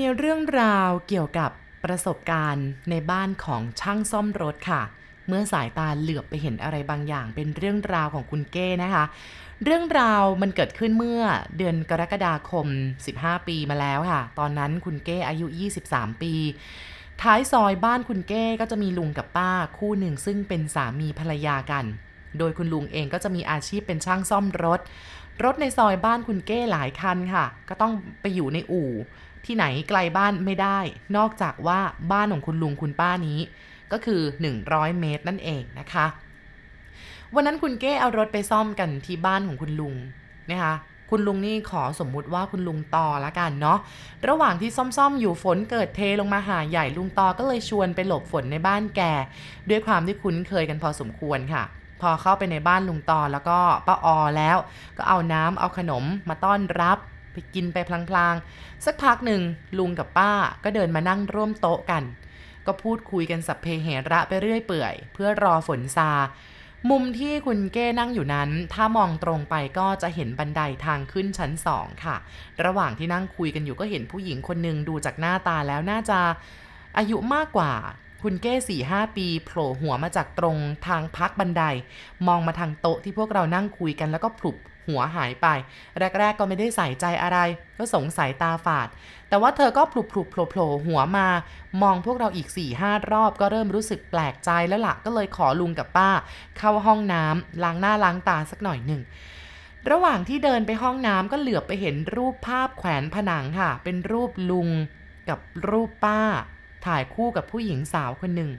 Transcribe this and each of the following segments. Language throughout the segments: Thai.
มีเรื่องราวเกี่ยวกับประสบการณ์ในบ้านของช่างซ่อมรถค่ะ เมื่อสายตาเหลือบไปเห็นอะไรบางอย่าง เป็นเรื่องราวของคุณเก้นะคะ เรื่องราวมันเกิดขึ้นเมื่อเดือนกรกฎาคม 15 ปีมาแล้วค่ะ ตอนนั้นคุณเก้อายุ 23 ปี ท้ายซอยบ้านคุณเก้ก็จะมีลุงกับป้าคู่หนึ่งซึ่งเป็นสามีภรรยากัน โดยคุณลุงเองก็จะมีอาชีพเป็นช่างซ่อมรถ รถในซอยบ้านคุณเก้หลายคันค่ะ ก็ต้องไปอยู่ในอู่ ที่ไหนไกลบ้านไม่ได้ นอกจากว่าบ้านของคุณลุงคุณป้านี้ ก็คือ 100 เมตรนั่นเองนะคะ วันนั้นคุณเก้เอารถไปซ่อมกันที่บ้านของคุณลุงนะคะคุณลุงนี่ขอสมมุติว่าคุณลุงตอละกันเนาะ ระหว่างที่ซ่อมๆอยู่ฝนเกิดเทลงมาหาใหญ่ลุงตอก็เลยชวนไปหลบฝนในบ้านแก ด้วยความที่คุ้นเคยกันพอสมควรค่ะ พอเข้าไปในบ้านลุงตอแล้วก็ป้าออแล้ว ก็เอาน้ำเอาขนมมาต้อนรับ กินไปพลางๆ สักพักหนึ่งลุงกับป้าก็เดินมานั่งร่วมโต๊ะกัน ก็พูดคุยกันสัพเพเหระไปเรื่อยเปื่อย เพื่อรอฝนซา มุมที่คุณเก้นั่งอยู่นั้น ถ้ามองตรงไปก็จะเห็นบันไดทางขึ้นชั้นสองค่ะ ระหว่างที่นั่งคุยกันอยู่ก็เห็นผู้หญิงคนหนึ่งดูจากหน้าตาแล้วน่าจะอายุมากกว่าคุณเก้สี่ห้าปีโผล่หัวมาจากตรงทางพักบันได มองมาทางโต๊ะที่พวกเรานั่งคุยกันแล้วก็ผลุบ หัวหายไป แรก ๆ ก็ไม่ได้ใส่ใจอะไร ก็สงสัยตาฝาด แต่ว่าเธอก็ผลุบผลุบโผล่โผล่หัวมา มองพวกเราอีก4ี่ห้ารอบก็เริ่มรู้สึกแปลกใจแล้วละ่ะก็เลยขอลุงกับป้า เข้าห้องน้ำล้างหน้าล้างตาสักหน่อยหนึ่งระหว่างที่เดินไปห้องน้ำก็เหลือบไปเห็นรูปภาพแขวนผนังค่ะ เป็นรูปลุงกับรูปป้า ถ่ายคู่กับผู้หญิงสาวคนหนึ่ง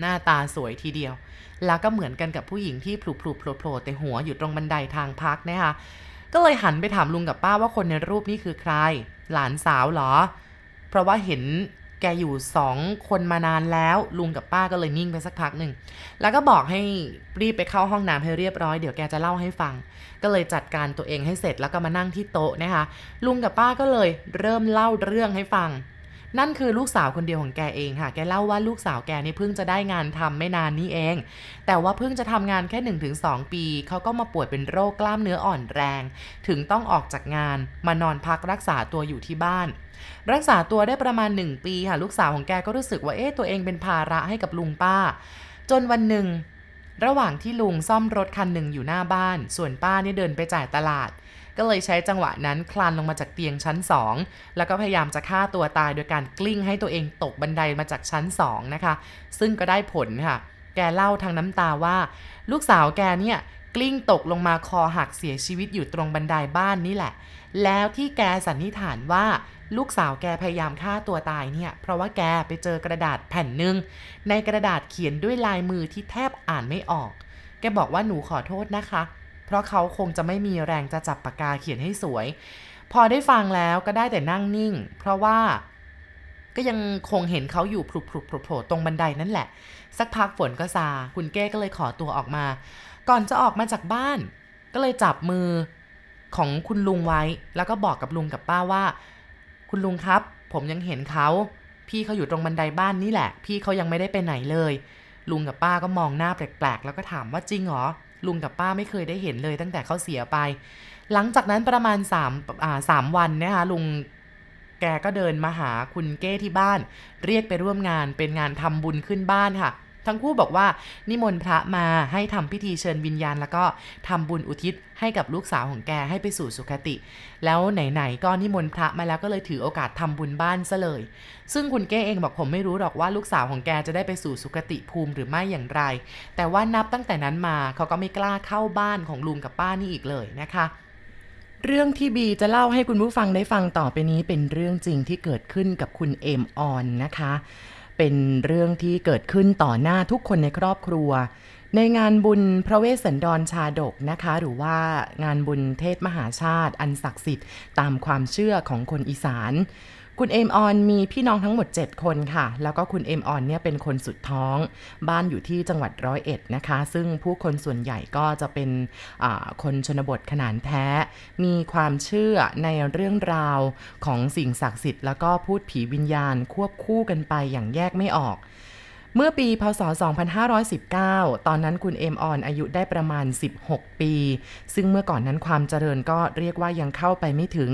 หน้าตาสวยทีเดียว แล้วก็เหมือนกันกับผู้หญิงที่พลุพลุโผล่โผล่แต่หัวอยู่ตรงบันไดทางพักนะคะก็เลยหันไปถามลุงกับป้าว่าคนในรูปนี้คือใคร หลานสาวเหรอ เพราะว่าเห็นแกอยู่สองคนมานานแล้ว ลุงกับป้าก็เลยนิ่งไปสักพักหนึ่ง แล้วก็บอกให้รีบไปเข้าห้องน้ำให้เรียบร้อยเดี๋ยวแกจะเล่าให้ฟัง ก็เลยจัดการตัวเองให้เสร็จแล้วก็มานั่งที่โต๊ะนะคะ ลุงกับป้าก็เลยเริ่มเล่าเรื่องให้ฟัง นั่นคือลูกสาวคนเดียวของแกเองค่ะ แกเล่าว่าลูกสาวแกนี่เพิ่งจะได้งานทำไม่นานนี้เอง แต่ว่าเพิ่งจะทำงานแค่ 1-2 ปี เขาก็มาป่วยเป็นโรคกล้ามเนื้ออ่อนแรง ถึงต้องออกจากงานมานอนพักรักษาตัวอยู่ที่บ้าน รักษาตัวได้ประมาณ 1 ปีค่ะ ลูกสาวของแกก็รู้สึกว่าเอ๊ะตัวเองเป็นภาระให้กับลุงป้า จนวันหนึ่งระหว่างที่ลุงซ่อมรถคันหนึ่งอยู่หน้าบ้าน ส่วนป้าเนี่ยเดินไปจ่ายตลาด ก็เลยใช้จังหวะนั้นคลานลงมาจากเตียงชั้น 2 แล้วก็พยายามจะฆ่าตัวตายโดยการกลิ้งให้ตัวเองตกบันไดมาจากชั้น 2 นะคะ ซึ่งก็ได้ผลค่ะ แกเล่าทางน้ำตาว่า ลูกสาวแกเนี่ยกลิ้งตกลงมาคอหักเสียชีวิตอยู่ตรงบันไดบ้านนี่แหละ แล้วที่แกสันนิษฐานว่าลูกสาวแกพยายามฆ่าตัวตายเนี่ย เพราะว่าแกไปเจอกระดาษแผ่นหนึ่งในกระดาษเขียนด้วยลายมือที่แทบอ่านไม่ออก แกบอกว่าหนูขอโทษนะคะ เพราะเขาคงจะไม่มีแรงจะจับปากกาเขียนให้สวย พอได้ฟังแล้วก็ได้แต่นั่งนิ่ง เพราะว่าก็ยังคงเห็นเขาอยู่พลุบพลุบโผล่ตรงบันไดนั่นแหละ สักพักฝนก็ซา คุณเก้ก็เลยขอตัวออกมา ก่อนจะออกมาจากบ้าน ก็เลยจับมือของคุณลุงไว้ แล้วก็บอกกับลุงกับป้าว่า คุณลุงครับ ผมยังเห็นเขา พี่เขาอยู่ตรงบันไดบ้านนี่แหละ พี่เขายังไม่ได้ไปไหนเลย ลุงกับป้าก็มองหน้าแปลกๆ แล้วก็ถามว่าจริงเหรอ ลุงกับป้าไม่เคยได้เห็นเลยตั้งแต่เขาเสียไป หลังจากนั้นประมาณ3อ่าสามวันนะคะลุงแกก็เดินมาหาคุณเก้ที่บ้าน เรียกไปร่วมงานเป็นงานทำบุญขึ้นบ้านค่ะ ทั้งคู่บอกว่านิมนต์พระมาให้ทำพิธีเชิญวิญญาณ แล้วก็ทำบุญอุทิศให้กับลูกสาวของแกให้ไปสู่สุคติ แล้วไหนๆก็นิมนต์พระมาแล้วก็เลยถือโอกาสทำบุญบ้านซะเลย ซึ่งคุณเก้เองบอกผมไม่รู้หรอกว่าลูกสาวของแกจะได้ไปสู่สุคติภูมิหรือไม่อย่างไร แต่ว่านับตั้งแต่นั้นมาเขาก็ไม่กล้าเข้าบ้านของลุงกับป้านี่อีกเลยนะคะเรื่องที่บีจะเล่าให้คุณผู้ฟังได้ฟังต่อไปนี้เป็นเรื่องจริงที่เกิดขึ้นกับคุณเอมออนนะคะ เป็นเรื่องที่เกิดขึ้นต่อหน้าทุกคนในครอบครัว ในงานบุญพระเวสสันดรชาดกนะคะ หรือว่างานบุญเทศมหาชาติ อันศักดิ์สิทธิ์ตามความเชื่อของคนอีสาน คุณเอมออนมีพี่น้องทั้งหมด 7 คนค่ะ แล้วก็คุณเอมออนเนี่ยเป็นคนสุดท้อง บ้านอยู่ที่จังหวัดร้อยเอ็ดนะคะ ซึ่งผู้คนส่วนใหญ่ก็จะเป็นคนชนบทขนานแท้ มีความเชื่อในเรื่องราวของสิ่งศักดิ์สิทธิ์แล้วก็พูดผีวิญญาณควบคู่กันไปอย่างแยกไม่ออก เมื่อปีพศ 2519 ตอนนั้นคุณเอมออนอายุได้ประมาณ 16 ปี ซึ่งเมื่อก่อนนั้นความเจริญก็เรียกว่ายังเข้าไปไม่ถึง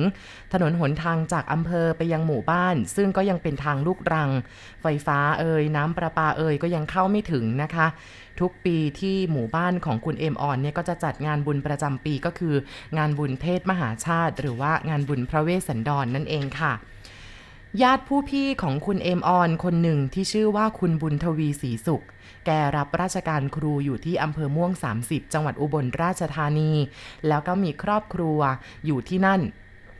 ถนนหนทางจากอำเภอไปยังหมู่บ้าน ซึ่งก็ยังเป็นทางลูกรัง ไฟฟ้าเอ่ยน้ำประปาเอ่ยก็ยังเข้าไม่ถึงนะคะ ทุกปีที่หมู่บ้านของคุณเอมออนเนี่ยก็จะจัดงานบุญประจำปีก็คืองานบุญเทศมหาชาติ หรือว่างานบุญพระเวสสันดรนนั่นเองค่ะ ญาติผู้พี่ของคุณเอมออนคนหนึ่งที่ชื่อว่าคุณบุญทวีศรีสุข แกรับราชการครูอยู่ที่อำเภอม่วง 30 จังหวัดอุบลราชธานี แล้วก็มีครอบครัวอยู่ที่นั่น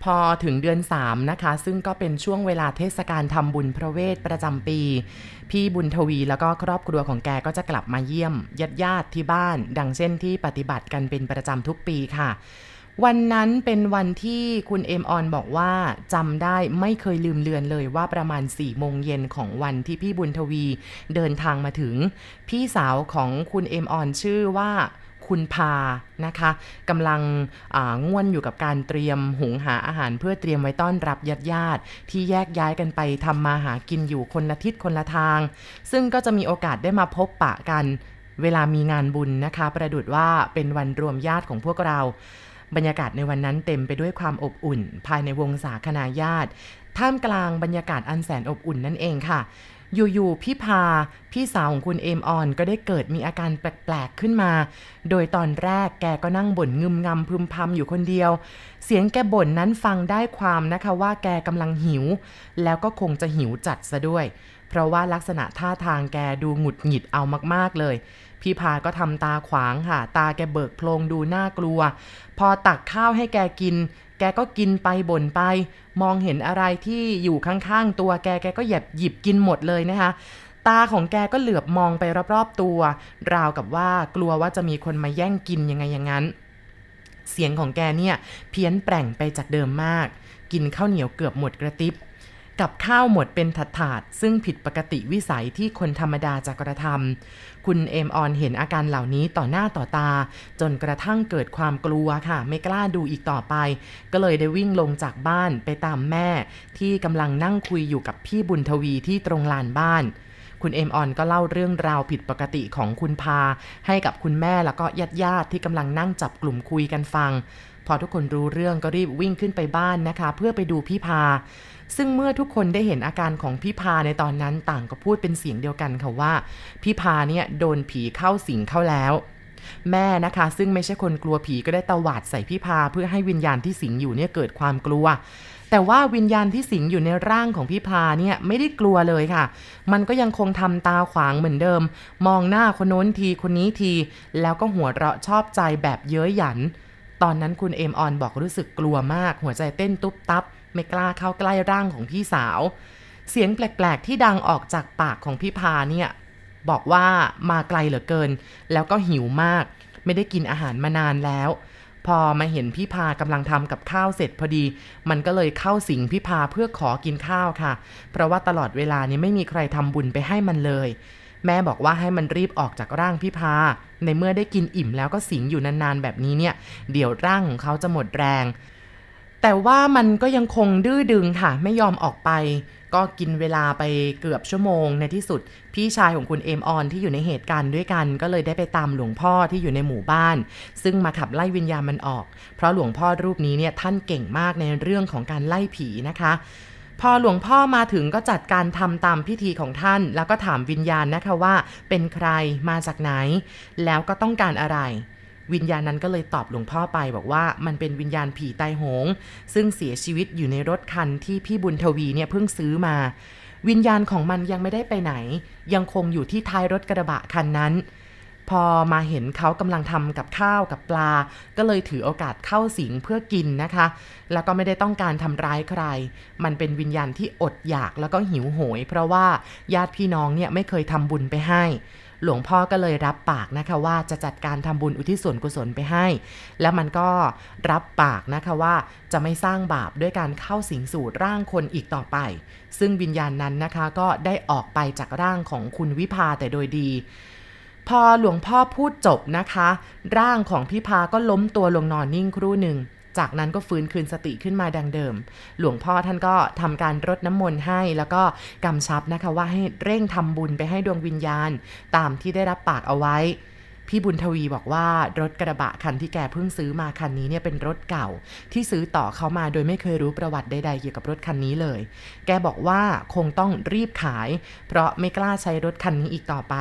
พอถึงเดือน 3 นะคะ ซึ่งก็เป็นช่วงเวลาเทศกาลทำบุญพระเวทประจำปี พี่บุญทวีแล้วก็ครอบครัวของแกก็จะกลับมาเยี่ยมญาติญาติที่บ้าน ดังเช่นที่ปฏิบัติกันเป็นประจำทุกปีค่ะ วันนั้นเป็นวันที่คุณเอมออนบอกว่าจำได้ไม่เคยลืมเลือนเลยว่าประมาณ4ี่โมงเย็นของวันที่พี่บุญทวีเดินทางมาถึง พี่สาวของคุณเอมออนชื่อว่าคุณพานะคะกำลังง่วนอยู่กับการเตรียมหุงหาอาหารเพื่อเตรียมไว้ต้อนรับญาติญาติที่แยกย้ายกันไปทำมาหากินอยู่คนละทิศคนละทาง ซึ่งก็จะมีโอกาสได้มาพบปะกัน เวลามีงานบุญนะคะ ประดุดว่าเป็นวันรวมญาติของพวกเรา บรรยากาศในวันนั้นเต็มไปด้วยความอบอุ่น ภายในวงสาคนาญาติ ท่ามกลางบรรยากาศอันแสนอบอุ่นนั่นเองค่ะ อยู่ๆพี่พา พี่สาวของคุณเอมออน ก็ได้เกิดมีอาการแปลกๆขึ้นมา โดยตอนแรกแกก็นั่งบ่นงึมงำพึมพำอยู่คนเดียว เสียงแกบ่นนั้นฟังได้ความนะคะว่าแกกำลังหิว แล้วก็คงจะหิวจัดซะด้วย เพราะว่าลักษณะท่าทางแกดูหงุดหงิดเอามากๆเลย พี่พาก็ทำตาขวางค่ะ ตาแกเบิกโพลงดูน่ากลัว พอตักข้าวให้แกกิน แกก็กินไปบ่นไป มองเห็นอะไรที่อยู่ข้างๆตัวแกแกก็หยิบหยิบกินหมดเลยนะคะตาของแกก็เหลือบมองไปรอบๆตัว ราวกับว่ากลัวว่าจะมีคนมาแย่งกินยังไงอย่างนั้น เสียงของแกเนี่ยเพี้ยนแปลงไปจากเดิมมาก กินข้าวเหนียวเกือบหมดกระติบกับข้าวหมดเป็นถาดๆซึ่งผิดปกติวิสัยที่คนธรรมดาจะกระทำ คุณเอมออนเห็นอาการเหล่านี้ต่อหน้าต่อตา จนกระทั่งเกิดความกลัวค่ะ ไม่กล้าดูอีกต่อไป ก็เลยได้วิ่งลงจากบ้านไปตามแม่ ที่กำลังนั่งคุยอยู่กับพี่บุญทวีที่ตรงลานบ้าน คุณเอมออนก็เล่าเรื่องราวผิดปกติของคุณพา ให้กับคุณแม่แล้วก็ญาติญาติที่กำลังนั่งจับกลุ่มคุยกันฟัง พอทุกคนรู้เรื่องก็รีบวิ่งขึ้นไปบ้านนะคะ เพื่อไปดูพี่พา ซึ่งเมื่อทุกคนได้เห็นอาการของพี่พาในตอนนั้นต่างก็พูดเป็นเสียงเดียวกันค่ะว่าพี่พาเนี่ยโดนผีเข้าสิงเข้าแล้วแม่นะคะซึ่งไม่ใช่คนกลัวผีก็ได้ตวาดใส่พี่พาเพื่อให้วิญญาณที่สิงอยู่เนี่ยเกิดความกลัว แต่ว่าวิญญาณที่สิงอยู่ในร่างของพี่พาเนี่ยไม่ได้กลัวเลยค่ะ มันก็ยังคงทำตาขวางเหมือนเดิม มองหน้าคนโน้นทีคนนี้ที แล้วก็หัวเราะชอบใจแบบเย้ยหยัน ตอนนั้นคุณเอมออนบอกรู้สึกกลัวมาก หัวใจเต้นตุ๊บตับ ไม่กล้าเข้าใกล้ร่างของพี่สาว เสียงแปลกๆ ที่ดังออกจากปากของพี่พาเนี่ยบอกว่ามาไกลเหลือเกิน แล้วก็หิวมาก ไม่ได้กินอาหารมานานแล้ว พอมาเห็นพี่พากำลังทำกับข้าวเสร็จพอดี มันก็เลยเข้าสิงพี่พาเพื่อขอกินข้าวค่ะ เพราะว่าตลอดเวลานี้ไม่มีใครทำบุญไปให้มันเลย แม่บอกว่าให้มันรีบออกจากร่างพี่พา ในเมื่อได้กินอิ่มแล้วก็สิงอยู่นานๆแบบนี้เนี่ย เดี๋ยวร่างของเขาจะหมดแรง แต่ว่ามันก็ยังคงดื้อดึงค่ะ ไม่ยอมออกไป ก็กินเวลาไปเกือบชั่วโมง ในที่สุด พี่ชายของคุณเอมออนที่อยู่ในเหตุการณ์ด้วยกัน ก็เลยได้ไปตามหลวงพ่อที่อยู่ในหมู่บ้าน ซึ่งมาขับไล่วิญญาณมันออก เพราะหลวงพ่อรูปนี้เนี่ยท่านเก่งมากในเรื่องของการไล่ผีนะคะพอหลวงพ่อมาถึงก็จัดการทำตามพิธีของท่าน แล้วก็ถามวิญญาณนะคะว่า เป็นใครมาจากไหน แล้วก็ต้องการอะไร วิญญาณนั้นก็เลยตอบหลวงพ่อไปบอกว่ามันเป็นวิญญาณผีตายโหง ซึ่งเสียชีวิตอยู่ในรถคันที่พี่บุญทวีเนี่ยเพิ่งซื้อมา วิญญาณของมันยังไม่ได้ไปไหน ยังคงอยู่ที่ท้ายรถกระบะคันนั้น พอมาเห็นเขากำลังทำกับข้าวกับปลา ก็เลยถือโอกาสเข้าสิงเพื่อกินนะคะ แล้วก็ไม่ได้ต้องการทำร้ายใคร มันเป็นวิญญาณที่อดอยากแล้วก็หิวโหย เพราะว่าญาติพี่น้องเนี่ยไม่เคยทำบุญไปให้ หลวงพ่อก็เลยรับปากนะคะว่าจะจัดการทำบุญอุทิศส่วนกุศลไปให้ แล้วมันก็รับปากนะคะว่าจะไม่สร้างบาปด้วยการเข้าสิงสู่ร่างคนอีกต่อไป ซึ่งวิญญาณนั้นนะคะก็ได้ออกไปจากร่างของคุณวิภาแต่โดยดี พอหลวงพ่อพูดจบนะคะ ร่างของพี่พาก็ล้มตัวลงนอนนิ่งครู่หนึ่ง จากนั้นก็ฟื้นคืนสติขึ้นมาดังเดิม หลวงพ่อท่านก็ทำการรดน้ำมนต์ให้ แล้วก็กำชับนะคะว่าให้เร่งทำบุญไปให้ดวงวิญญาณ ตามที่ได้รับปากเอาไว้ พี่บุญทวีบอกว่ารถกระบะคันที่แกเพิ่งซื้อมาคันนี้เนี่ยเป็นรถเก่า ที่ซื้อต่อเขามาโดยไม่เคยรู้ประวัติใดๆเกี่ยวกับรถคันนี้เลย แกบอกว่าคงต้องรีบขาย เพราะไม่กล้าใช้รถคันนี้อีกต่อไป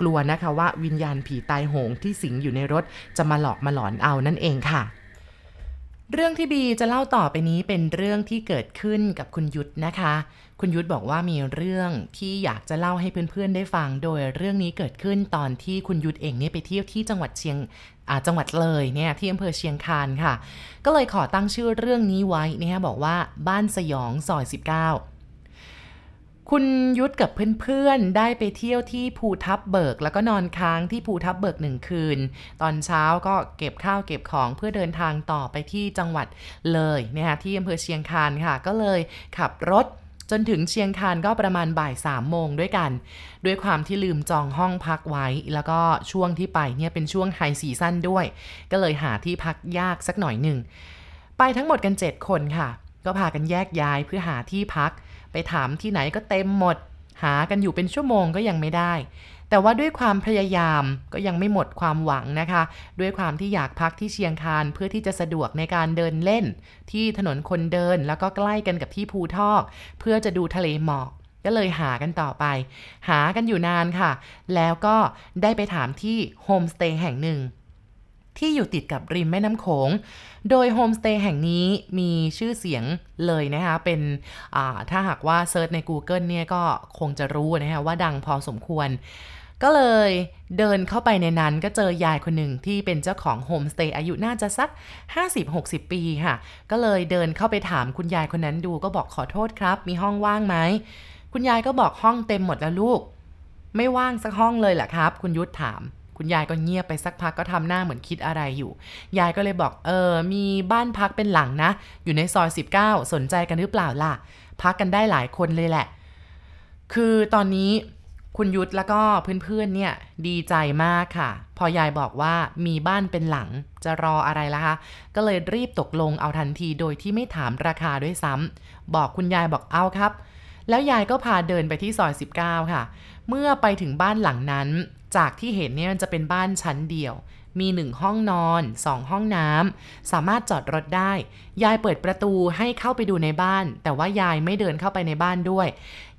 กลัวนะคะว่าวิญญาณผีตายโหงที่สิงอยู่ในรถจะมาหลอกมาหลอนเอานั่นเองค่ะ เรื่องที่บีจะเล่าต่อไปนี้เป็นเรื่องที่เกิดขึ้นกับคุณยุทธนะคะ คุณยุทธบอกว่ามีเรื่องที่อยากจะเล่าให้เพื่อนๆได้ฟัง โดยเรื่องนี้เกิดขึ้นตอนที่คุณยุทธเองเนี่ยไปเที่ยวที่จังหวัดเชียงจังหวัดเลยเนี่ยที่อำเภอเชียงคานค่ะ ก็เลยขอตั้งชื่อเรื่องนี้ไว้นะฮะบอกว่าบ้านสยองซอย 19 คุณยุทธกับเพื่อนๆ ได้ไปเที่ยวที่ภูทับเบิก แล้วก็นอนค้างที่ภูทับเบิกหนึ่งคืน ตอนเช้าก็เก็บข้าวเก็บของเพื่อเดินทางต่อไปที่จังหวัดเลยนะคะที่อำเภอเชียงคานค่ะ ก็เลยขับรถจนถึงเชียงคานก็ประมาณบ่ายสามโมงด้วยกัน ด้วยความที่ลืมจองห้องพักไว้ แล้วก็ช่วงที่ไปเนี่ยเป็นช่วงไฮซีซั่นด้วย ก็เลยหาที่พักยากสักหน่อยหนึ่ง ไปทั้งหมดกัน 7 คนค่ะ ก็พากันแยกย้ายเพื่อหาที่พัก ถามที่ไหนก็เต็มหมด หากันอยู่เป็นชั่วโมงก็ยังไม่ได้ แต่ว่าด้วยความพยายามก็ยังไม่หมดความหวังนะคะ ด้วยความที่อยากพักที่เชียงคานเพื่อที่จะสะดวกในการเดินเล่น ที่ถนนคนเดินแล้วก็ใกล้กันกับที่ภูทอก เพื่อจะดูทะเลหมอกก็เลยหากันต่อไป หากันอยู่นานค่ะ แล้วก็ได้ไปถามที่โฮมสเตย์แห่งหนึ่ง ที่อยู่ติดกับริมแม่น้ำโขง โดยโฮมสเตย์แห่งนี้มีชื่อเสียงเลยนะคะ เป็นถ้าหากว่า search ใน Google เนี่ยก็คงจะรู้นะคะว่าดังพอสมควร ก็เลยเดินเข้าไปในนั้นก็เจอยายคนหนึ่งที่เป็นเจ้าของโฮมสเตย์อายุน่าจะสัก 50-60 ปีค่ะ ก็เลยเดินเข้าไปถามคุณยายคนนั้นดูก็บอกขอโทษครับ มีห้องว่างไหมคุณยายก็บอกห้องเต็มหมดแล้วลูก ไม่ว่างสักห้องเลยแหละครับ คุณยุทธถาม คุณยายก็เงียบไปสักพักก็ทำหน้าเหมือนคิดอะไรอยู่ ยายก็เลยบอกเออมีบ้านพักเป็นหลังนะ อยู่ในซอย 19 สนใจกันหรือเปล่าล่ะ พักกันได้หลายคนเลยแหละ คือตอนนี้คุณยุทธแล้วก็เพื่อนๆเนี่ยดีใจมากค่ะ พอยายบอกว่ามีบ้านเป็นหลังจะรออะไรล่ะคะ ก็เลยรีบตกลงเอาทันทีโดยที่ไม่ถามราคาด้วยซ้ำบอกคุณยายบอกเอาครับ แล้วยายก็พาเดินไปที่ซอย 19 ค่ะ เมื่อไปถึงบ้านหลังนั้น จากที่เห็นเนี่ยมันจะเป็นบ้านชั้นเดียว มีหนึ่งห้องนอนสองห้องน้ำ สามารถจอดรถได้ ยายเปิดประตูให้เข้าไปดูในบ้าน แต่ว่ายายไม่เดินเข้าไปในบ้านด้วย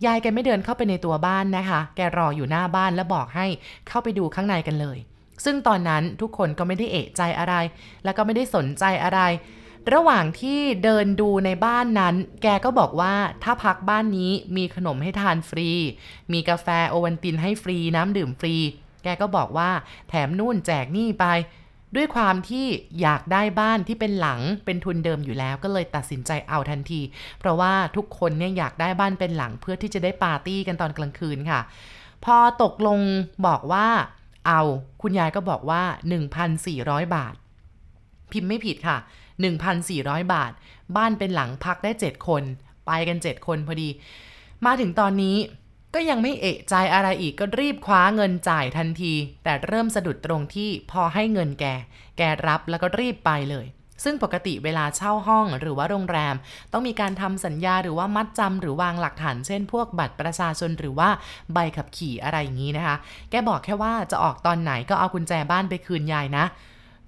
ยายแกไม่เดินเข้าไปในตัวบ้านนะคะ แกรออยู่หน้าบ้านแล้วบอกให้เข้าไปดูข้างในกันเลย ซึ่งตอนนั้นทุกคนก็ไม่ได้เอะใจอะไร แล้วก็ไม่ได้สนใจอะไร ระหว่างที่เดินดูในบ้านนั้น แกก็บอกว่าถ้าพักบ้านนี้มีขนมให้ทานฟรี มีกาแฟโอวันตินให้ฟรีน้ำดื่มฟรี แกก็บอกว่าแถมนู่นแจกนี่ไป ด้วยความที่อยากได้บ้านที่เป็นหลังเป็นทุนเดิมอยู่แล้ว ก็เลยตัดสินใจเอาทันที เพราะว่าทุกคนเนี่ยอยากได้บ้านเป็นหลังเพื่อที่จะได้ปาร์ตี้กันตอนกลางคืนค่ะ พอตกลงบอกว่าเอา คุณยายก็บอกว่า 1,400 บาท พิมพ์ไม่ผิดค่ะ 1,400 บาท บ้านเป็นหลังพักได้ 7 คน ไปกัน 7 คนพอดี มาถึงตอนนี้ก็ยังไม่เอะใจอะไรอีกก็รีบคว้าเงินจ่ายทันที แต่เริ่มสะดุดตรงที่พอให้เงินแก แกรับแล้วก็รีบไปเลย ซึ่งปกติเวลาเช่าห้องหรือว่าโรงแรม ต้องมีการทำสัญญาหรือว่ามัดจำหรือวางหลักฐานเช่นพวกบัตรประชาชนหรือว่าใบขับขี่อะไรอย่างนี้นะคะ แกบอกแค่ว่าจะออกตอนไหนก็เอากุญแจบ้านไปคืนยายนะ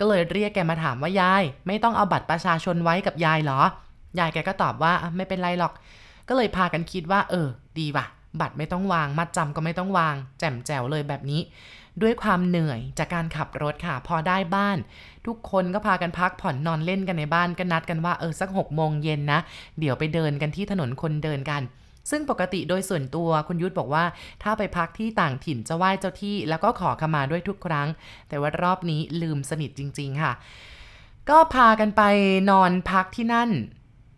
ก็เลยเรียกแกมาถามว่ายาย ไม่ต้องเอาบัตรประชาชนไว้กับยายเหรอ ยายแกก็ตอบว่าไม่เป็นไรหรอก ก็เลยพากันคิดว่า เออ ดีว่ะ บัตรไม่ต้องวาง มัดจำก็ไม่ต้องวาง แจ่มแจ๋วเลยแบบนี้ ด้วยความเหนื่อยจากการขับรถค่ะ พอได้บ้าน ทุกคนก็พากันพักผ่อนนอนเล่นกันในบ้านก็นัดกันว่าเออสักหกโมงเย็นนะ เดี๋ยวไปเดินกันที่ถนนคนเดินกัน ซึ่งปกติโดยส่วนตัวคุณยุทธบอกว่า ถ้าไปพักที่ต่างถิ่นจะไหว้เจ้าที่ แล้วก็ขอขมาด้วยทุกครั้ง แต่ว่ารอบนี้ลืมสนิทจริง ๆ ค่ะ ก็พากันไปนอนพักที่นั่น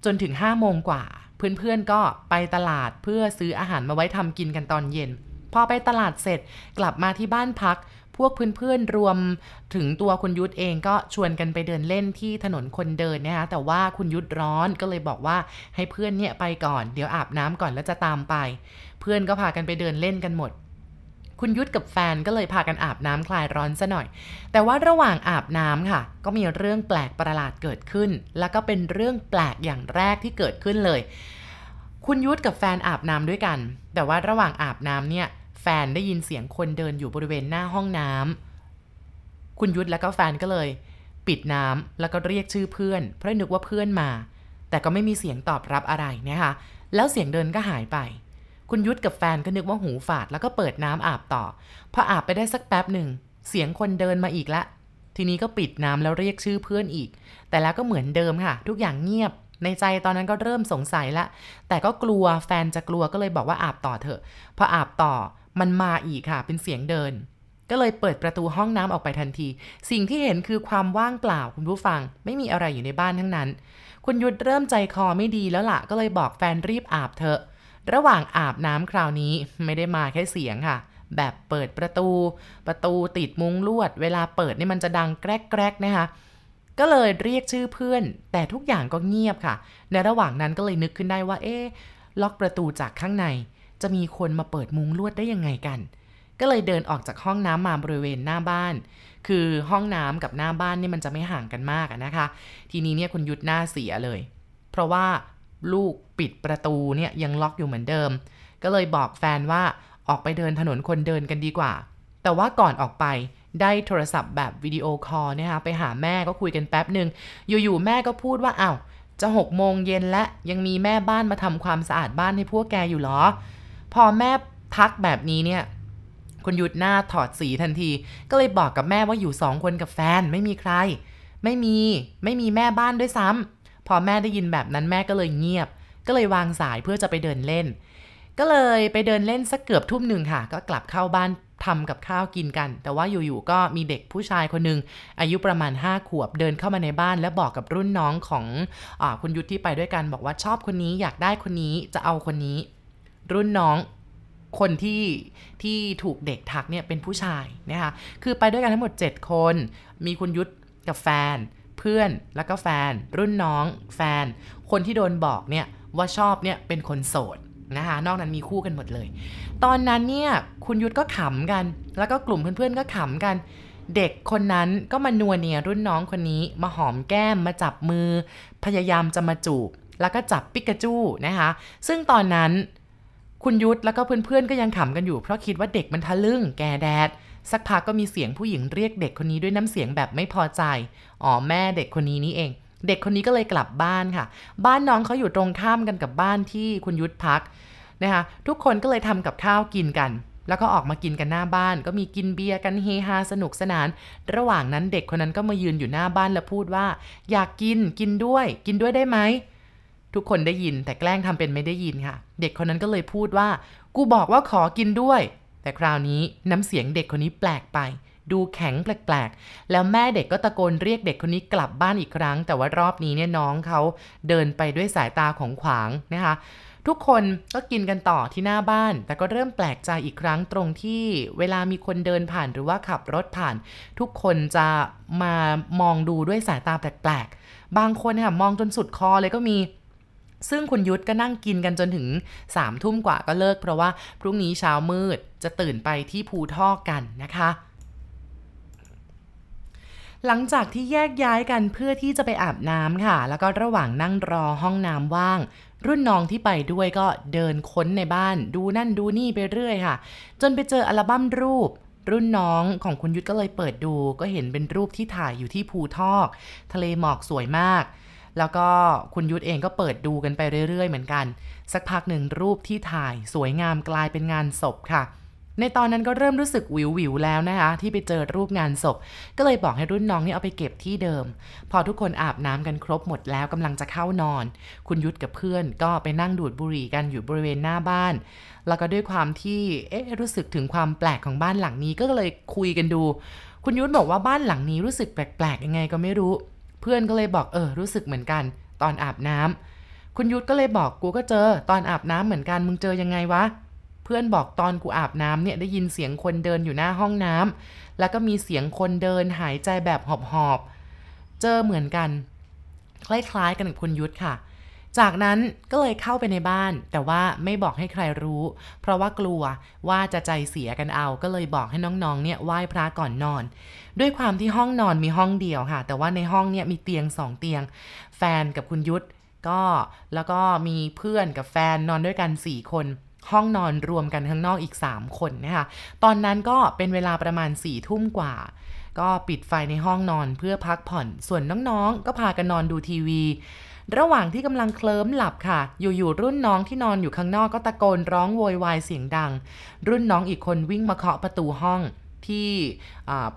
จนถึงห้าโมงกว่า เพื่อนๆก็ไปตลาดเพื่อซื้ออาหารมาไว้ทำกินกันตอนเย็น พอไปตลาดเสร็จกลับมาที่บ้านพัก พวกเพื่อนๆรวมถึงตัวคุณยุทธเองก็ชวนกันไปเดินเล่นที่ถนนคนเดินนะคะแต่ว่าคุณยุทธร้อนก็เลยบอกว่าให้เพื่อนเนี่ยไปก่อน เดี๋ยวอาบน้ำก่อนแล้วจะตามไป เพื่อนก็พากันไปเดินเล่นกันหมดคุณยุทธกับแฟนก็เลยพากันอาบน้ำคลายร้อนซะหน่อย แต่ว่าระหว่างอาบน้ำค่ะ ก็มีเรื่องแปลกประหลาดเกิดขึ้น แล้วก็เป็นเรื่องแปลกอย่างแรกที่เกิดขึ้นเลย คุณยุทธกับแฟนอาบน้ำด้วยกัน แต่ว่าระหว่างอาบน้ำเนี่ย แฟนได้ยินเสียงคนเดินอยู่บริเวณหน้าห้องน้ำคุณยุทธแล้วก็แฟนก็เลย ปิดน้ำแล้วก็เรียกชื่อเพื่อน เพราะนึกว่าเพื่อนมา แต่ก็ไม่มีเสียงตอบรับอะไรนะคะแล้วเสียงเดินก็หายไป คุณยุทธกับแฟนก็นึกว่าหูฝาดแล้วก็เปิดน้ำอาบต่อพออาบไปได้สักแป๊บหนึ่งเสียงคนเดินมาอีกละ ทีนี้ก็ปิดน้ำแล้วเรียกชื่อเพื่อนอีก แต่แล้วก็เหมือนเดิมค่ะ ทุกอย่างเงียบในใจตอนนั้นก็เริ่มสงสัยละ แต่ก็กลัวแฟนจะกลัวก็เลยบอกว่าอาบต่อเถอะ พออาบต่อ มันมาอีกค่ะ เป็นเสียงเดิน ก็เลยเปิดประตูห้องน้ำออกไปทันที สิ่งที่เห็นคือความว่างเปล่าคุณผู้ฟัง ไม่มีอะไรอยู่ในบ้านทั้งนั้น คุณยุทธเริ่มใจคอไม่ดีแล้วล่ะ ก็เลยบอกแฟนรีบอาบเถอะ ระหว่างอาบน้ำคราวนี้ไม่ได้มาแค่เสียงค่ะแบบเปิดประตู ประตูติดมุ้งลวด เวลาเปิดนี่มันจะดังแกรกๆนะคะ ก็เลยเรียกชื่อเพื่อน แต่ทุกอย่างก็เงียบค่ะ ในระหว่างนั้นก็เลยนึกขึ้นได้ว่า เอ๊ะล็อกประตูจากข้างใน จะมีคนมาเปิดมุ้งลวดได้ยังไงกัน ก็เลยเดินออกจากห้องน้ำมาบริเวณหน้าบ้าน คือห้องน้ำกับหน้าบ้านนี่มันจะไม่ห่างกันมากนะคะ ทีนี้เนี่ยคุณยุทธหน้าเสียเลย เพราะว่าลูกบิดประตูเนี่ยยังล็อกอยู่เหมือนเดิม ก็เลยบอกแฟนว่าออกไปเดินถนนคนเดินกันดีกว่า แต่ว่าก่อนออกไปได้โทรศัพท์แบบ video call นะคะไปหาแม่ก็คุยกันแป๊บหนึ่งอยู่ๆแม่ก็พูดว่าอ้าวจะหกโมงเย็นและยังมีแม่บ้านมาทำความสะอาดบ้านให้พวกแกอยู่หรอ พอแม่ทักแบบนี้เนี่ยคุณยุทธหน้าถอดสีทันที ก็เลยบอกกับแม่ว่าอยู่สองคนกับแฟนไม่มีใคร ไม่มีไม่มีแม่บ้านด้วยซ้ำพอแม่ได้ยินแบบนั้นแม่ก็เลยเงียบ ก็เลยวางสายเพื่อจะไปเดินเล่น ก็เลยไปเดินเล่นสักเกือบทุ่มหนึ่งค่ะ ก็กลับเข้าบ้านทำกับข้าวกินกัน แต่ว่าอยู่ๆก็มีเด็กผู้ชายคนหนึ่งอายุประมาณ 5 ขวบเดินเข้ามาในบ้าน และบอกกับรุ่นน้องของอคุณยุทธที่ไปด้วยกันบอกว่าชอบคนนี้อยากได้คนนี้จะเอาคนนี้ รุ่นน้องคนที่ที่ถูกเด็กทักเนี่ยเป็นผู้ชายนะคะคือไปด้วยกันทั้งหมด 7 คน มีคุณยุทธกับแฟน เพื่อนแล้วก็แฟน รุ่นน้อง แฟน คนที่โดนบอกเนี่ยว่าชอบเนี่ยเป็นคนโสดนะคะนอกนั้นมีคู่กันหมดเลย ตอนนั้นเนี่ยคุณยุทธก็ขำกัน แล้วก็กลุ่มเพื่อนๆก็ขำกัน เด็กคนนั้นก็มานัวเนียรุ่นน้องคนนี้ มาหอมแก้มมาจับมือ พยายามจะมาจูบแล้วก็จับปิกาจูนะคะซึ่งตอนนั้น คุณยุทธแล้วก็เพื่อนๆก็ยังขำกันอยู่ เพราะคิดว่าเด็กมันทะลึ่งแกแดด สักพักก็มีเสียงผู้หญิงเรียกเด็กคนนี้ด้วยน้ำเสียงแบบไม่พอใจ อ๋อแม่เด็กคนนี้นี่เอง เด็กคนนี้ก็เลยกลับบ้านค่ะ บ้านน้องเขาอยู่ตรงข้ามกันกับบ้านที่คุณยุทธพักนะคะ ทุกคนก็เลยทำกับข้าวกินกัน แล้วก็ออกมากินกันหน้าบ้าน ก็มีกินเบียร์กันเฮฮาสนุกสนาน ระหว่างนั้นเด็กคนนั้นก็มายืนอยู่หน้าบ้านแล้วพูดว่า อยากกินกินด้วย กินด้วยได้ไหม ทุกคนได้ยินแต่แกล้งทำเป็นไม่ได้ยินค่ะ เด็กคนนั้นก็เลยพูดว่า กูบอกว่าขอกินด้วย แต่คราวนี้น้ำเสียงเด็กคนนี้แปลกไป ดูแข็งแปลกๆ แล้วแม่เด็กก็ตะโกนเรียกเด็กคนนี้กลับบ้านอีกครั้ง แต่ว่ารอบนี้เนี่ยน้องเขาเดินไปด้วยสายตาของขวางนะคะทุกคนก็กินกันต่อที่หน้าบ้าน แต่ก็เริ่มแปลกใจอีกครั้งตรงที่เวลามีคนเดินผ่านหรือว่าขับรถผ่าน ทุกคนจะมามองดูด้วยสายตาแปลกๆ บางคนค่ะมองจนสุดคอเลยก็มี ซึ่งคุณยุทธก็นั่งกินกันจนถึงสามทุ่มกว่าก็เลิก เพราะว่าพรุ่งนี้เช้ามืดจะตื่นไปที่ภูทอกกันนะคะ หลังจากที่แยกย้ายกันเพื่อที่จะไปอาบน้ำค่ะ แล้วก็ระหว่างนั่งรอห้องน้ำว่าง รุ่นน้องที่ไปด้วยก็เดินค้นในบ้าน ดูนั่นดูนี่ไปเรื่อยค่ะ จนไปเจออัลบั้มรูปรุ่นน้องของคุณยุทธก็เลยเปิดดู ก็เห็นเป็นรูปที่ถ่ายอยู่ที่ภูทอก ทะเลหมอกสวยมาก แล้วก็คุณยุทธเองก็เปิดดูกันไปเรื่อย ๆ เหมือนกัน สักพักหนึ่งรูปที่ถ่ายสวยงามกลายเป็นงานศพค่ะ ในตอนนั้นก็เริ่มรู้สึกวิววิวแล้วนะคะ ที่ไปเจอรูปงานศพ ก็เลยบอกให้รุ่นน้องนี่เอาไปเก็บที่เดิม พอทุกคนอาบน้ำกันครบหมดแล้วกำลังจะเข้านอน คุณยุทธกับเพื่อนก็ไปนั่งดูดบุหรี่กันอยู่บริเวณหน้าบ้าน แล้วก็ด้วยความที่เอ๊ะรู้สึกถึงความแปลกของบ้านหลังนี้ก็เลยคุยกันดู คุณยุทธบอกว่าบ้านหลังนี้รู้สึกแปลกๆยังไงก็ไม่รู้ เพื่อนก็เลยบอกเออรู้สึกเหมือนกัน ตอนอาบน้ำคุณยุทธก็เลยบอกกูก็เจอตอนอาบน้ำเหมือนกันมึงเจอยังไงวะ เพื่อนบอกตอนกูอาบน้ำเนี่ยได้ยินเสียงคนเดินอยู่หน้าห้องน้ำแล้วก็มีเสียงคนเดินหายใจแบบหอบๆเจอเหมือนกัน คล้ายๆกันกับคุณยุทธค่ะ จากนั้นก็เลยเข้าไปในบ้าน แต่ว่าไม่บอกให้ใครรู้ เพราะว่ากลัวว่าจะใจเสียกันเอา ก็เลยบอกให้น้องๆ เนี่ยไหว้พระก่อนนอน ด้วยความที่ห้องนอนมีห้องเดียวค่ะ แต่ว่าในห้องเนี่ยมีเตียงสองเตียง แฟนกับคุณยุทธก็แล้วก็มีเพื่อนกับแฟนนอนด้วยกัน 4 คน ห้องนอนรวมกันข้างนอกอีก 3 คนนะคะตอนนั้นก็เป็นเวลาประมาณ4ี่ทุ่มกว่า ก็ปิดไฟในห้องนอนเพื่อพักผ่อน ส่วนน้องๆ ก็พากันนอนดูทีวี ระหว่างที่กำลังเคลิ้มหลับค่ะ อยู่ๆรุ่นน้องที่นอนอยู่ข้างนอกก็ตะโกนร้องโวยวายเสียงดัง รุ่นน้องอีกคนวิ่งมาเคาะประตูห้องที่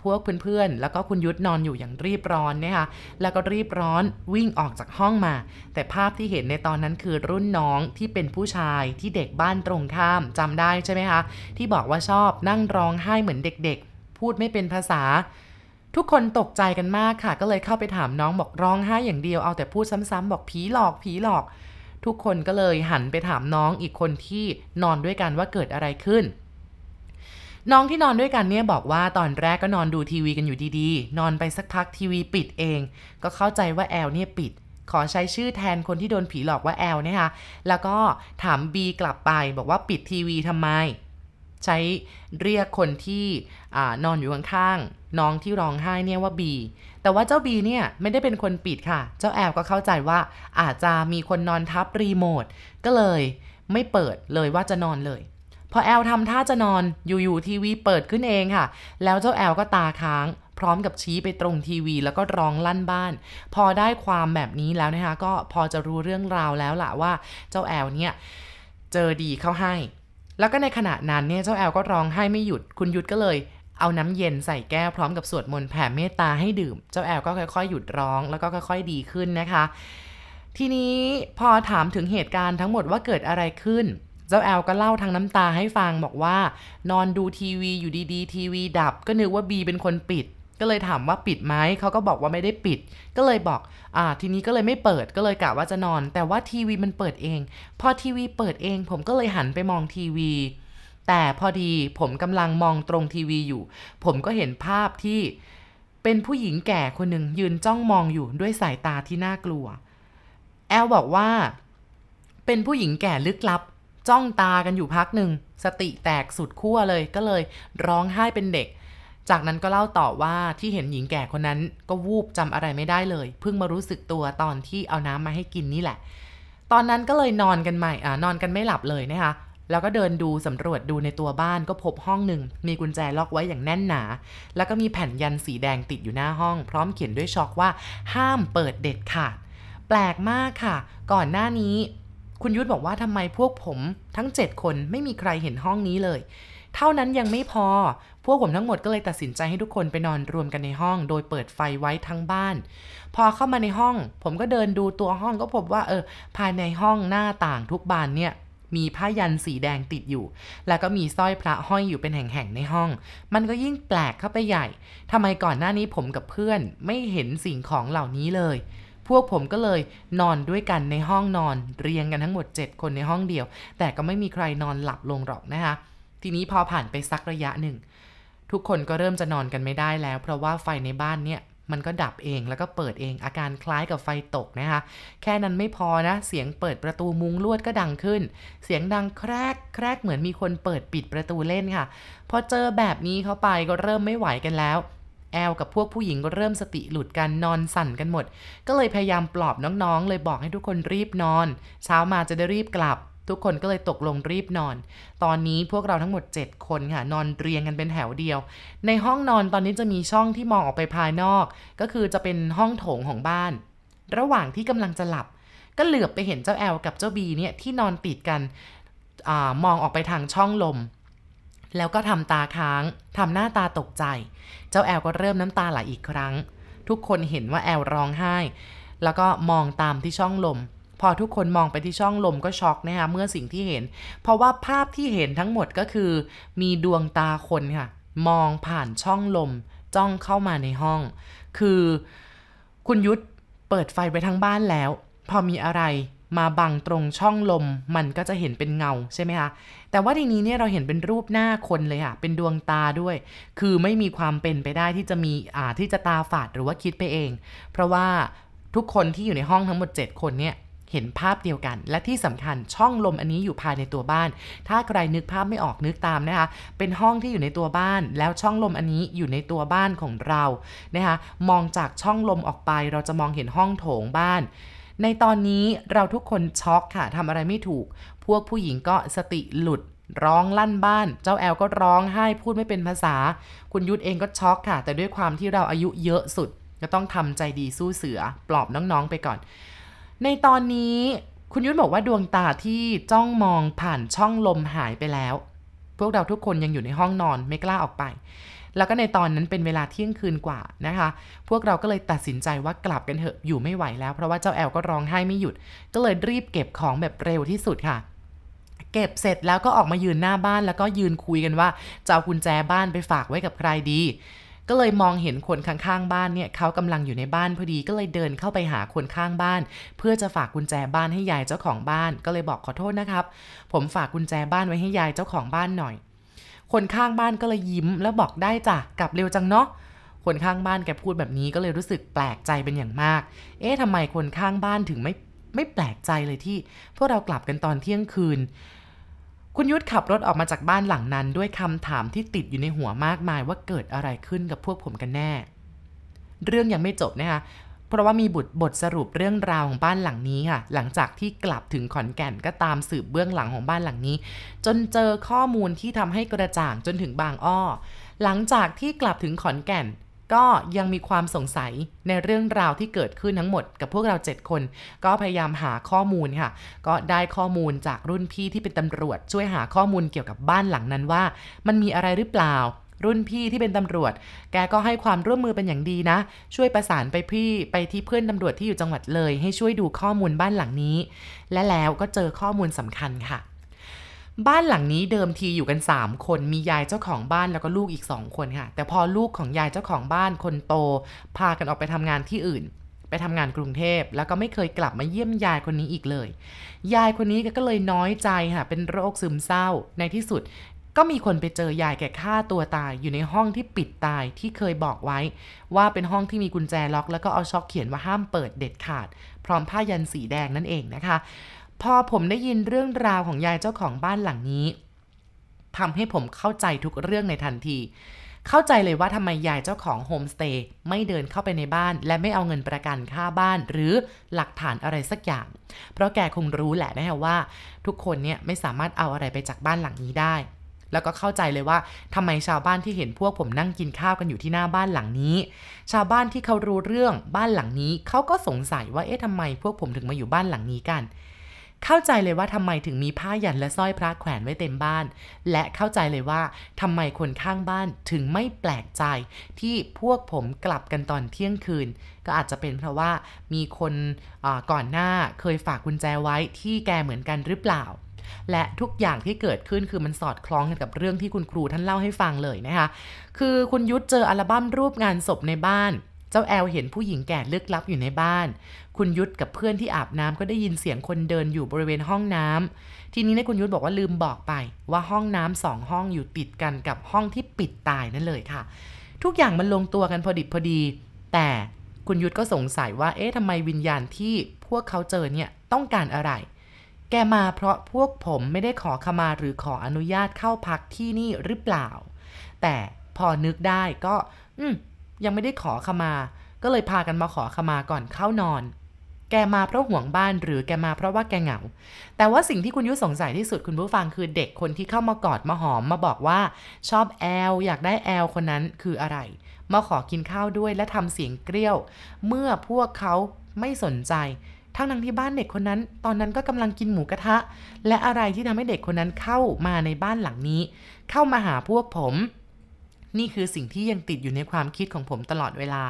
พวกเพื่อนๆ แล้วก็คุณยุทธนอนอยู่อย่างรีบร้อนนะคะแล้วก็รีบร้อนวิ่งออกจากห้องมา แต่ภาพที่เห็นในตอนนั้นคือรุ่นน้องที่เป็นผู้ชายที่เด็กบ้านตรงข้ามจำได้ใช่ไหมคะ ที่บอกว่าชอบนั่งร้องไห้เหมือนเด็กๆ พูดไม่เป็นภาษา ทุกคนตกใจกันมากค่ะ ก็เลยเข้าไปถามน้องบอกร้องไห้อย่างเดียวเอาแต่พูดซ้ำๆบอกผีหลอกผีหลอก ทุกคนก็เลยหันไปถามน้องอีกคนที่นอนด้วยกันว่าเกิดอะไรขึ้น น้องที่นอนด้วยกันเนี่ยบอกว่าตอนแรกก็นอนดูทีวีกันอยู่ดีๆ นอนไปสักพักทีวีปิดเอง ก็เข้าใจว่าแอลเนี่ยปิดขอใช้ชื่อแทนคนที่โดนผีหลอกว่าแอลเนี่ยค่ะแล้วก็ถามบีกลับไปบอกว่าปิดทีวีทำไม ใช้เรียกคนที่นอนอยู่ข้างๆน้องที่ร้องไห้เนี่ยว่าบีแต่ว่าเจ้าบีเนี่ยไม่ได้เป็นคนปิดค่ะ เจ้าแอลก็เข้าใจว่าอาจจะมีคนนอนทับรีโมทก็เลยไม่เปิดเลยว่าจะนอนเลยพอแอลทำท่าจะนอนอยู่ๆทีวีเปิดขึ้นเองค่ะ แล้วเจ้าแอลก็ตาค้างพร้อมกับชี้ไปตรงทีวีแล้วก็ร้องลั่นบ้าน พอได้ความแบบนี้แล้วนะคะ ก็พอจะรู้เรื่องราวแล้วล่ะว่าเจ้าแอลเนี่ย เจอดีเข้าให้ แล้วก็ในขณะนั้นเนี่ยเจ้าแอลก็ร้องไห้ไม่หยุด คุณยุทธก็เลยเอาน้ำเย็นใส่แก้วพร้อมกับสวดมนต์แผ่เมตตาให้ดื่ม เจ้าแอลก็ค่อยๆ หยุดร้องแล้วก็ค่อยๆดีขึ้นนะคะ ทีนี้พอถามถึงเหตุการณ์ทั้งหมดว่าเกิดอะไรขึ้น เจ้าแอลก็เล่าทั้งน้ำตาให้ฟังบอกว่า นอนดูทีวีอยู่ดีๆ ทีวีดับก็นึกว่าบีเป็นคนปิด ก็เลยถามว่าปิดไหมเขาก็บอกว่าไม่ได้ปิด ก็เลยบอกอ่าทีนี้ก็เลยไม่เปิดก็เลยกะว่าจะนอน แต่ว่าทีวีมันเปิดเอง พอทีวีเปิดเอง ผมก็เลยหันไปมองทีวี แต่พอดีผมกำลังมองตรงทีวีอยู่ ผมก็เห็นภาพที่เป็นผู้หญิงแก่คนหนึ่งยืนจ้องมองอยู่ด้วยสายตาที่น่ากลัว แอลบอกว่า เป็นผู้หญิงแก่ลึกลับ จ้องตากันอยู่พักหนึ่งสติแตกสุดขั้วเลยก็เลย ร้องไห้เป็นเด็ก จากนั้นก็เล่าต่อว่าที่เห็นหญิงแก่คนนั้นก็วูบจำอะไรไม่ได้เลย เพิ่งมารู้สึกตัวตอนที่เอาน้ำมาให้กินนี่แหละ ตอนนั้นก็เลยนอนกันใหม่อ่านอนกันไม่หลับเลยนะคะแล้วก็เดินดูสำรวจดูในตัวบ้านก็พบห้องหนึ่ง มีกุญแจล็อกไว้อย่างแน่นหนา แล้วก็มีแผ่นยันสีแดงติดอยู่หน้าห้อง พร้อมเขียนด้วยช็อกว่า ห้ามเปิดเด็ดขาด แปลกมากค่ะ ก่อนหน้านี้ คุณยุทธบอกว่าทำไมพวกผมทั้ง 7 คนไม่มีใครเห็นห้องนี้เลย เท่านั้นยังไม่พอ พวกผมทั้งหมดก็เลยตัดสินใจให้ทุกคนไปนอนรวมกันในห้อง โดยเปิดไฟไว้ทั้งบ้าน พอเข้ามาในห้อง ผมก็เดินดูตัวห้องก็พบว่าเออภายในห้องหน้าต่างทุกบานเนี่ยมีผ้ายันสีแดงติดอยู่ แล้วก็มีสร้อยพระห้อยอยู่เป็นแห่งๆในห้อง มันก็ยิ่งแปลกเข้าไปใหญ่ทำไมก่อนหน้านี้ผมกับเพื่อนไม่เห็นสิ่งของเหล่านี้เลย พวกผมก็เลยนอนด้วยกันในห้องนอน เรียงกันทั้งหมด 7 คนในห้องเดียว แต่ก็ไม่มีใครนอนหลับลงหรอกนะคะ ทีนี้พอผ่านไปสักระยะหนึ่ง ทุกคนก็เริ่มจะนอนกันไม่ได้แล้ว เพราะว่าไฟในบ้านเนี่ยมันก็ดับเองแล้วก็เปิดเองอาการคล้ายกับไฟตกนะคะ แค่นั้นไม่พอนะ เสียงเปิดประตูมุ้งลวดก็ดังขึ้น เสียงดังแครกแครกเหมือนมีคนเปิดปิดประตูเล่นค่ะ พอเจอแบบนี้เข้าไปก็เริ่มไม่ไหวกันแล้ว แอลกับพวกผู้หญิงก็เริ่มสติหลุดกันนอนสั่นกันหมด ก็เลยพยายามปลอบน้องๆ เลยบอกให้ทุกคนรีบนอน เช้ามาจะได้รีบกลับ ทุกคนก็เลยตกลงรีบนอน ตอนนี้พวกเราทั้งหมด 7 คนค่ะ นอนเรียงกันเป็นแถวเดียว ในห้องนอนตอนนี้จะมีช่องที่มองออกไปภายนอก ก็คือจะเป็นห้องโถงของบ้าน ระหว่างที่กำลังจะหลับ ก็เหลือบไปเห็นเจ้าแอลกับเจ้าบีเนี่ยที่นอนติดกันอมองออกไปทางช่องลม แล้วก็ทำตาค้างทำหน้าตาตกใจ เจ้าแอลก็เริ่มน้ำตาไหลอีกครั้ง ทุกคนเห็นว่าแอลร้องไห้ แล้วก็มองตามที่ช่องลม พอทุกคนมองไปที่ช่องลมก็ช็อกนะคะเมื่อสิ่งที่เห็น เพราะว่าภาพที่เห็นทั้งหมดก็คือ มีดวงตาคนค่ะ มองผ่านช่องลม จ้องเข้ามาในห้อง คือคุณยุทธเปิดไฟไปทั้งบ้านแล้ว พอมีอะไรมาบังตรงช่องลมมันก็จะเห็นเป็นเงาใช่ไหมคะแต่ว่าทีนี้เนี่ยเราเห็นเป็นรูปหน้าคนเลยค่ะเป็นดวงตาด้วย คือไม่มีความเป็นไปได้ที่จะมีอ่าที่จะตาฝาดหรือว่าคิดไปเอง เพราะว่าทุกคนที่อยู่ในห้องทั้งหมด 7 คนเนี่ย เห็นภาพเดียวกัน และที่สำคัญช่องลมอันนี้อยู่ภายในตัวบ้าน ถ้าใครนึกภาพไม่ออกนึกตามนะคะ เป็นห้องที่อยู่ในตัวบ้าน แล้วช่องลมอันนี้อยู่ในตัวบ้านของเรานะคะมองจากช่องลมออกไป เราจะมองเห็นห้องโถงบ้าน ในตอนนี้เราทุกคนช็อกค่ะทำอะไรไม่ถูก พวกผู้หญิงก็สติหลุดร้องลั่นบ้าน เจ้าแอลก็ร้องไห้พูดไม่เป็นภาษา คุณยุทธเองก็ช็อกค่ะ แต่ด้วยความที่เราอายุเยอะสุด ก็ต้องทำใจดีสู้เสือ ปลอบน้องๆไปก่อน ในตอนนี้คุณยุทธบอกว่าดวงตาที่จ้องมองผ่านช่องลมหายไปแล้ว พวกเราทุกคนยังอยู่ในห้องนอนไม่กล้าออกไป แล้วก็ในตอนนั้นเป็นเวลาเที่ยงคืนกว่านะคะ พวกเราก็เลยตัดสินใจว่ากลับกันเถอะอยู่ไม่ไหวแล้ว เพราะว่าเจ้าแอลก็ร้องไห้ไม่หยุด ก็เลยรีบเก็บของแบบเร็วที่สุดค่ะเก็บเสร็จแล้วก็ออกมายืนหน้าบ้านแล้วก็ยืนคุยกันว่าจะเอากุญแจบ้านไปฝากไว้กับใครดี ก็เลยมองเห็นคนข้างๆบ้านเนี่ยเขากำลังอยู่ในบ้านพอดีก็เลยเดินเข้าไปหาคนข้างบ้าน เพื่อจะฝากกุญแจบ้านให้ยายเจ้าของบ้าน ก็เลยบอกขอโทษนะครับ ผมฝากกุญแจบ้านไว้ให้ยายเจ้าของบ้านหน่อย คนข้างบ้านก็เลยยิ้มแล้วบอกได้จ้ะกลับเร็วจังเนาะคนข้างบ้านแกพูดแบบนี้ก็เลยรู้สึกแปลกใจเป็นอย่างมาก เอ๊ะทำไมคนข้างบ้านถึงไม่ไม่แปลกใจเลยที่ พวกเรากลับกันตอนเที่ยงคืน คุณยุทธขับรถออกมาจากบ้านหลังนั้น ด้วยคำถามที่ติดอยู่ในหัวมากมายว่าเกิดอะไรขึ้นกับพวกผมกันแน่ เรื่องยังไม่จบนะคะเพราะว่ามีบทบทสรุปเรื่องราวของบ้านหลังนี้ค่ะ หลังจากที่กลับถึงขอนแก่นก็ตามสืบเบื้องหลังของบ้านหลังนี้ จนเจอข้อมูลที่ทำให้กระจ่างจนถึงบางอ้อ หลังจากที่กลับถึงขอนแก่น ก็ยังมีความสงสัยในเรื่องราวที่เกิดขึ้นทั้งหมดกับพวกเรา 7 คน ก็พยายามหาข้อมูลค่ะ ก็ได้ข้อมูลจากรุ่นพี่ที่เป็นตำรวจ ช่วยหาข้อมูลเกี่ยวกับบ้านหลังนั้นว่า มันมีอะไรหรือเปล่า รุ่นพี่ที่เป็นตำรวจ แกก็ให้ความร่วมมือเป็นอย่างดีนะ ช่วยประสานไปพี่ไปที่เพื่อนตำรวจที่อยู่จังหวัดเลย ให้ช่วยดูข้อมูลบ้านหลังนี้ และแล้วก็เจอข้อมูลสำคัญค่ะ บ้านหลังนี้เดิมทีอยู่กัน 3 คนมียายเจ้าของบ้านแล้วก็ลูกอีก 2 คนค่ะ แต่พอลูกของยายเจ้าของบ้านคนโต พากันออกไปทำงานที่อื่น ไปทำงานกรุงเทพแล้วก็ไม่เคยกลับมาเยี่ยมยายคนนี้อีกเลย ยายคนนี้ก็เลยน้อยใจค่ะ เป็นโรคซึมเศร้าในที่สุด ก็มีคนไปเจอยายแก่ฆ่าตัวตายอยู่ในห้องที่ปิดตายที่เคยบอกไว้ ว่าเป็นห้องที่มีกุญแจล็อก แล้วก็เอาช็อกเขียนว่าห้ามเปิดเด็ดขาด พร้อมผ้ายันสีแดงนั่นเองนะคะ พอผมได้ยินเรื่องราวของยายเจ้าของบ้านหลังนี้ทำให้ผมเข้าใจทุกเรื่องในทันที เข้าใจเลยว่าทำไมยายเจ้าของโฮมสเตย์ไม่เดินเข้าไปในบ้าน และไม่เอาเงินประกันค่าบ้าน หรือหลักฐานอะไรสักอย่าง เพราะแกคงรู้แหละนะฮะว่า ทุกคนเนี่ยไม่สามารถเอาอะไรไปจากบ้านหลังนี้ได้ แล้วก็เข้าใจเลยว่าทำไมชาวบ้านที่เห็นพวกผมนั่งกินข้าวกันอยู่ที่หน้าบ้านหลังนี้ ชาวบ้านที่เขารู้เรื่องบ้านหลังนี้เขาก็สงสัยว่าเอ๊ะทำไมพวกผมถึงมาอยู่บ้านหลังนี้กัน เข้าใจเลยว่าทำไมถึงมีผ้ายันและสร้อยพระแขวนไว้เต็มบ้าน และเข้าใจเลยว่าทำไมคนข้างบ้านถึงไม่แปลกใจ ที่พวกผมกลับกันตอนเที่ยงคืน ก็อาจจะเป็นเพราะว่ามีคนก่อนหน้าเคยฝากกุญแจไว้ที่แกเหมือนกันหรือเปล่าและทุกอย่างที่เกิดขึ้นคือมันสอดคล้องกันกับเรื่องที่คุณครูท่านเล่าให้ฟังเลยนะคะ คือคุณยุทธเจออัลบั้มรูปงานศพในบ้าน จ้าแอลเห็นผู้หญิงแก่ลึกลับอยู่ในบ้าน คุณยุทธกับเพื่อนที่อาบน้ำก็ได้ยินเสียงคนเดินอยู่บริเวณห้องน้ำทีนี้นี่ยคุณยุทธบอกว่าลืมบอกไป ว่าห้องน้ำสองห้องอยู่ติดกันกับห้องที่ปิดตายนั่นเลยค่ะ ทุกอย่างมันลงตัวกันพอดิบพอดี แต่คุณยุทธก็สงสัยว่า เอ๊ะทำไมวิญญาณที่พวกเขาเจอเนี่ยต้องการอะไร แกมาเพราะพวกผมไม่ได้ขอขมาหรือขออนุญาตเข้าพักที่นี่หรือเปล่า แต่พอนึกได้ก็ อืม ยังไม่ได้ขอขมา ก็เลยพากันมาขอขมาก่อนเข้านอน แกมาเพราะห่วงบ้านหรือแกมาเพราะว่าแกเหงา แต่ว่าสิ่งที่คุณยุสงสัยที่สุดคุณผู้ฟังคือเด็กคนที่เข้ามากอดมาหอมมาบอกว่า ชอบแอลอยากได้แอลคนนั้นคืออะไร มาขอกินข้าวด้วยและทำเสียงเกลี้ยว เมื่อพวกเขาไม่สนใจทั้งนั้นที่บ้านเด็กคนนั้น ตอนนั้นก็กำลังกินหมูกระทะ และอะไรที่ทำให้เด็กคนนั้นเข้ามาในบ้านหลังนี้ เข้ามาหาพวกผม นี่คือสิ่งที่ยังติดอยู่ในความคิดของผมตลอดเวลา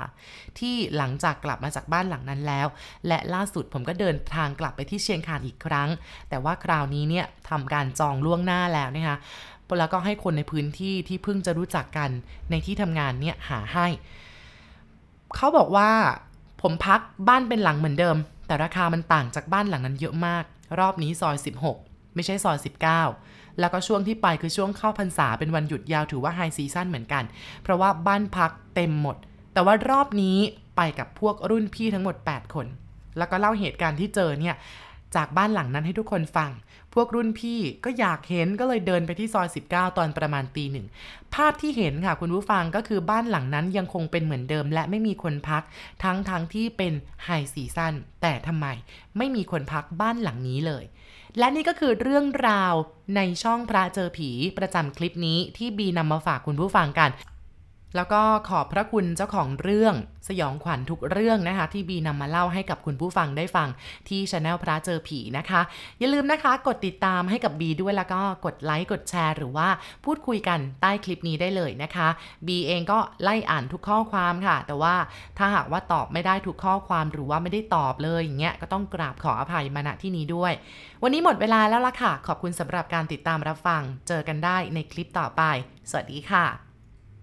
ที่หลังจากกลับมาจากบ้านหลังนั้นแล้ว และล่าสุดผมก็เดินทางกลับไปที่เชียงคานอีกครั้ง แต่ว่าคราวนี้เนี่ยทำการจองล่วงหน้าแล้วนะคะแล้วก็ให้คนในพื้นที่ที่เพิ่งจะรู้จักกันในที่ทำงานเนี่ยหาให้ เขาบอกว่าผมพักบ้านเป็นหลังเหมือนเดิม แต่ราคามันต่างจากบ้านหลังนั้นเยอะมาก รอบนี้ซอย 16 ไม่ใช่ซอย 19 แล้วก็ช่วงที่ไปคือช่วงเข้าพรรษาเป็นวันหยุดยาวถือว่าไฮซีซั่นเหมือนกัน เพราะว่าบ้านพักเต็มหมด แต่ว่ารอบนี้ไปกับพวกรุ่นพี่ทั้งหมด 8 คน แล้วก็เล่าเหตุการณ์ที่เจอเนี่ย จากบ้านหลังนั้นให้ทุกคนฟัง พวกรุ่นพี่ก็อยากเห็นก็เลยเดินไปที่ซอย 19 ตอนประมาณตีหนึ่ง ภาพที่เห็นค่ะคุณผู้ฟังก็คือบ้านหลังนั้นยังคงเป็นเหมือนเดิม และไม่มีคนพัก ทั้งทั้งที่เป็นไฮซีซั่นแต่ทำไมไม่มีคนพักบ้านหลังนี้เลย และนี่ก็คือเรื่องราวในช่องพระเจอผีประจำคลิปนี้ที่บีนำมาฝากคุณผู้ฟังกัน แล้วก็ขอบพระคุณเจ้าของเรื่องสยองขวัญทุกเรื่องนะคะ ที่บีนำมาเล่าให้กับคุณผู้ฟังได้ฟังที่ช anel พระเจอผีนะคะ อย่าลืมนะคะ กดติดตามให้กับบีด้วยแล้วก็กดไลค์กดแชร์ หรือว่าพูดคุยกันใต้คลิปนี้ได้เลยนะคะบีเองก็ไล่อ่านทุกข้อความค่ะ แต่ว่าถ้าหากว่าตอบไม่ได้ทุกข้อความหรือว่าไม่ได้ตอบเลยอย่างเงี้ยก็ต้องกราบขออภัยมาณที่นี้ด้วย วันนี้หมดเวลาแล้วล่ะค่ะ ขอบคุณสำหรับการติดตามรับฟัง เจอกันได้ในคลิปต่อไป สวัสดีค่ะ